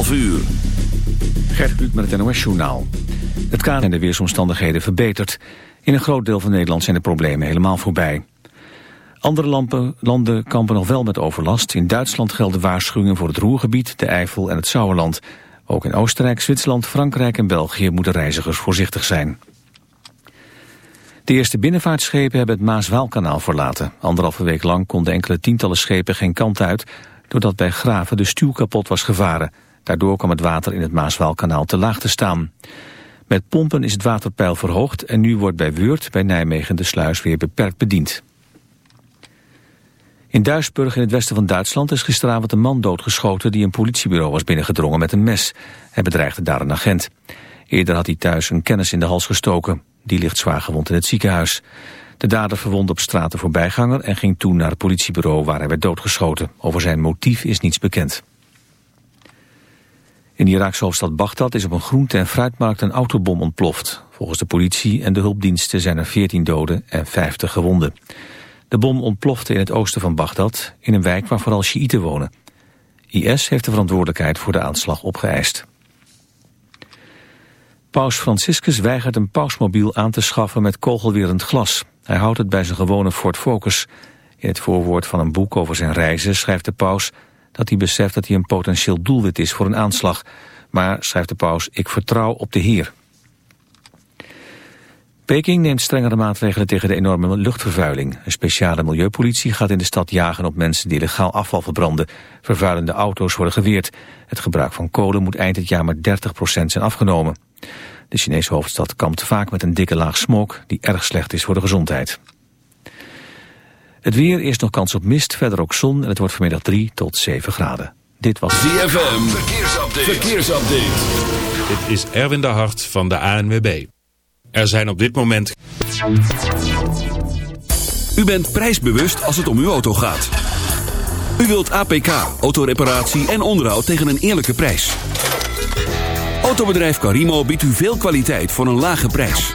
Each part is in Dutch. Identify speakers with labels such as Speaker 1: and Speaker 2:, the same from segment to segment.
Speaker 1: 11 uur.
Speaker 2: Gert met het NOS-journaal. Het kader en de weersomstandigheden verbeterd. In een groot deel van Nederland zijn de problemen helemaal voorbij. Andere landen kampen nog wel met overlast. In Duitsland gelden waarschuwingen voor het Roergebied, de Eifel en het Sauerland. Ook in Oostenrijk, Zwitserland, Frankrijk en België moeten reizigers voorzichtig zijn. De eerste binnenvaartschepen hebben het Maas-Waalkanaal verlaten. Anderhalve week lang konden enkele tientallen schepen geen kant uit... doordat bij Graven de stuw kapot was gevaren. Daardoor kwam het water in het Maas-Waalkanaal te laag te staan. Met pompen is het waterpeil verhoogd... en nu wordt bij Weurt bij Nijmegen de sluis weer beperkt bediend. In Duisburg in het westen van Duitsland is gisteravond een man doodgeschoten... die een politiebureau was binnengedrongen met een mes. Hij bedreigde daar een agent. Eerder had hij thuis een kennis in de hals gestoken. Die ligt zwaar gewond in het ziekenhuis. De dader verwond op straat de voorbijganger en ging toen naar het politiebureau waar hij werd doodgeschoten. Over zijn motief is niets bekend. In de Iraakse hoofdstad Bagdad is op een groente- en fruitmarkt een autobom ontploft. Volgens de politie en de hulpdiensten zijn er 14 doden en 50 gewonden. De bom ontplofte in het oosten van Bagdad, in een wijk waar vooral Sjiïten wonen. IS heeft de verantwoordelijkheid voor de aanslag opgeëist. Paus Franciscus weigert een pausmobiel aan te schaffen met kogelwerend glas. Hij houdt het bij zijn gewone Ford Focus. In het voorwoord van een boek over zijn reizen schrijft de paus dat hij beseft dat hij een potentieel doelwit is voor een aanslag. Maar, schrijft de paus, ik vertrouw op de Heer. Peking neemt strengere maatregelen tegen de enorme luchtvervuiling. Een speciale milieupolitie gaat in de stad jagen op mensen die illegaal afval verbranden. Vervuilende auto's worden geweerd. Het gebruik van kolen moet eind dit jaar met 30% zijn afgenomen. De Chinese hoofdstad kampt vaak met een dikke laag smog die erg slecht is voor de gezondheid. Het weer, eerst nog kans op mist, verder ook zon en het wordt vanmiddag 3 tot 7 graden. Dit was
Speaker 1: ZFM, verkeersupdate. verkeersupdate.
Speaker 3: Dit is Erwin de Hart van de ANWB. Er zijn op dit moment...
Speaker 1: U bent prijsbewust als het om uw auto gaat. U wilt APK, autoreparatie en onderhoud tegen een eerlijke prijs. Autobedrijf Carimo biedt u veel kwaliteit voor een lage prijs.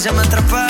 Speaker 4: já me
Speaker 5: atrapalha.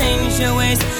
Speaker 6: change your
Speaker 7: ways.